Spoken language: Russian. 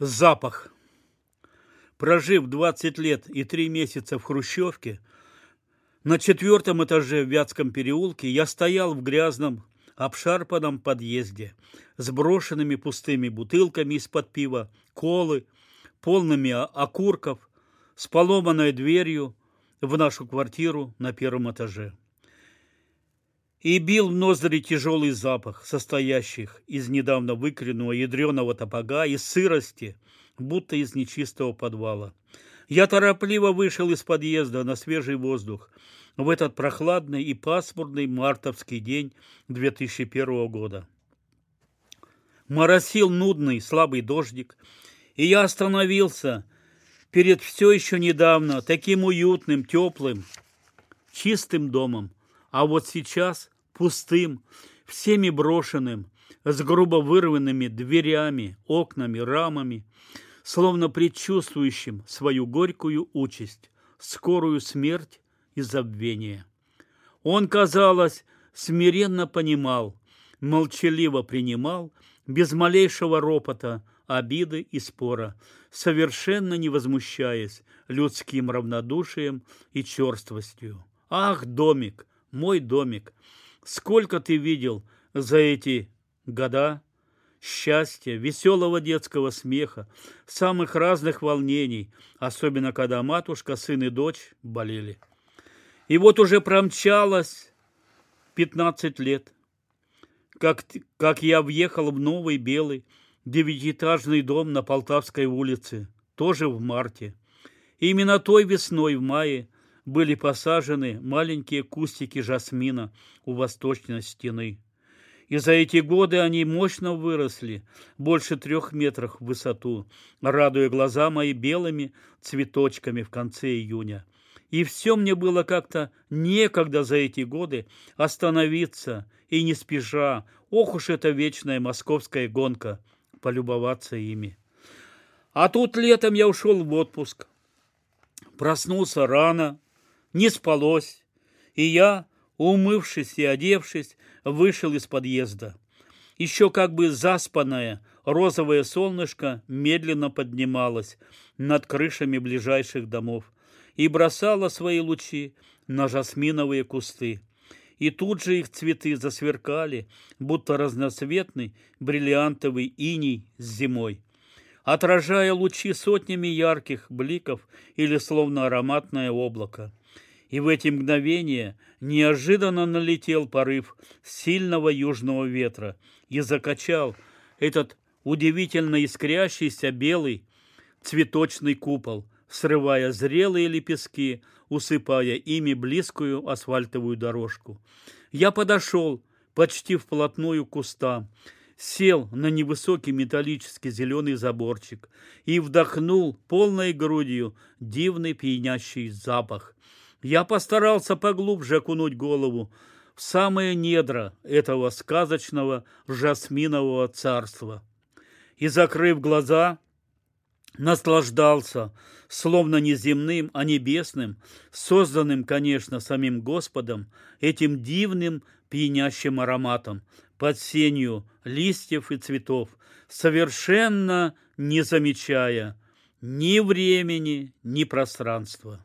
Запах. Прожив 20 лет и 3 месяца в Хрущевке, на четвертом этаже в Вятском переулке я стоял в грязном, обшарпанном подъезде с брошенными пустыми бутылками из-под пива, колы, полными окурков, с поломанной дверью в нашу квартиру на первом этаже и бил в ноздри тяжелый запах, состоящих из недавно выкоренного ядреного топога и сырости, будто из нечистого подвала. Я торопливо вышел из подъезда на свежий воздух в этот прохладный и пасмурный мартовский день 2001 года. Моросил нудный слабый дождик, и я остановился перед все еще недавно таким уютным, теплым, чистым домом, а вот сейчас пустым, всеми брошенным, с грубо вырванными дверями, окнами, рамами, словно предчувствующим свою горькую участь, скорую смерть и забвение. Он, казалось, смиренно понимал, молчаливо принимал, без малейшего ропота, обиды и спора, совершенно не возмущаясь людским равнодушием и черствостью. Ах, домик, мой домик, сколько ты видел за эти года счастья, веселого детского смеха, самых разных волнений, особенно когда матушка, сын и дочь болели. И вот уже промчалось 15 лет, как, как я въехал в новый белый девятиэтажный дом на Полтавской улице, тоже в марте. Именно той весной в мае были посажены маленькие кустики жасмина у восточной стены. И за эти годы они мощно выросли, больше трех метров в высоту, радуя глаза мои белыми цветочками в конце июня. И все мне было как-то некогда за эти годы остановиться и не спеша, ох уж эта вечная московская гонка, полюбоваться ими. А тут летом я ушел в отпуск. Проснулся рано, не спалось, и я, умывшись и одевшись, вышел из подъезда. Еще как бы заспанное розовое солнышко медленно поднималось над крышами ближайших домов и бросало свои лучи на жасминовые кусты. И тут же их цветы засверкали, будто разноцветный бриллиантовый иней с зимой отражая лучи сотнями ярких бликов или словно ароматное облако и в эти мгновения неожиданно налетел порыв сильного южного ветра и закачал этот удивительно искрящийся белый цветочный купол, срывая зрелые лепестки, усыпая ими близкую асфальтовую дорожку. Я подошел почти вплотную к кустам, сел на невысокий металлический зеленый заборчик и вдохнул полной грудью дивный пьянящий запах – я постарался поглубже окунуть голову в самые недра этого сказочного жасминового царства. И, закрыв глаза, наслаждался, словно не земным, а небесным, созданным, конечно, самим Господом, этим дивным пьянящим ароматом, под сенью листьев и цветов, совершенно не замечая ни времени, ни пространства.